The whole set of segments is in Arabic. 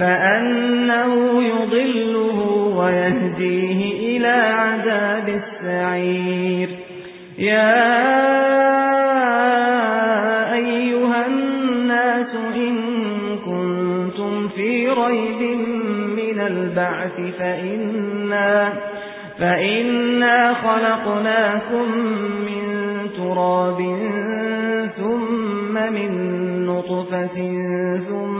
فأنه يضله ويهديه إلى عذاب السعير يا أيها الناس إن كنتم في ريب من البعث فإنا فإنا خلقناكم من تراب ثم من نطفة ثم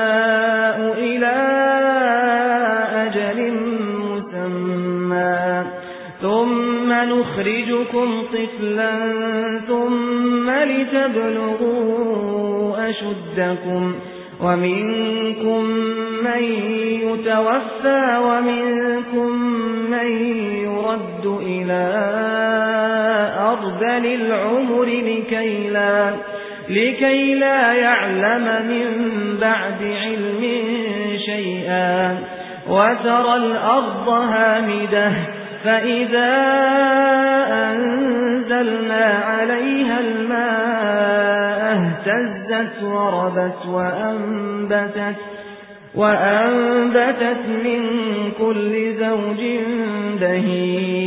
ثم نخرجكم طفلا ثم لتبلغوا أشدكم ومنكم من يتوفى ومنكم من يرد إلى أرذل العمر لكي لا, لكي لا يعلم من بعد علم شيئا وترى الأرض هامدة فإذا أنزلنا عليها الماء اهتزت وربت وأنبتت وأنبتت من كل زوج بهيم